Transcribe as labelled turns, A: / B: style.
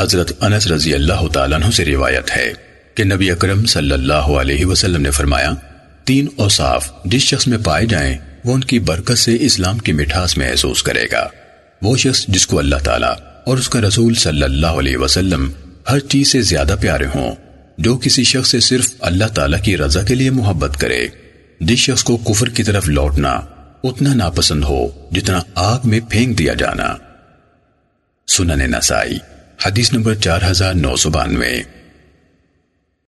A: حضرت انس رضی اللہ تعالیٰ عنہ سے روایت ہے کہ نبی اکرم صلی اللہ علیہ وسلم نے فرمایا، تین اوصاف جس شخص میں پائے جائیں، وہ ان کی برکت سے اسلام کی مٹھاس محسوس کرے گا۔ وہ شخص جس کو اللہ تعالیٰ اور اس کا رسول صلی اللہ علیہ وسلم ہر چیز سے زیادہ پیارے ہوں، جو کسی شخص سے صرف اللہ تعالیٰ کی رضا کے لیے محبت کرے۔ جس شخص کو کفر کی طرف لوٹنا اتنا ناپسند ہو جتنا آگ میں پھینک دیا جانا۔ سننس حدیث نمبر پھینک دیا جانا سنن نسائی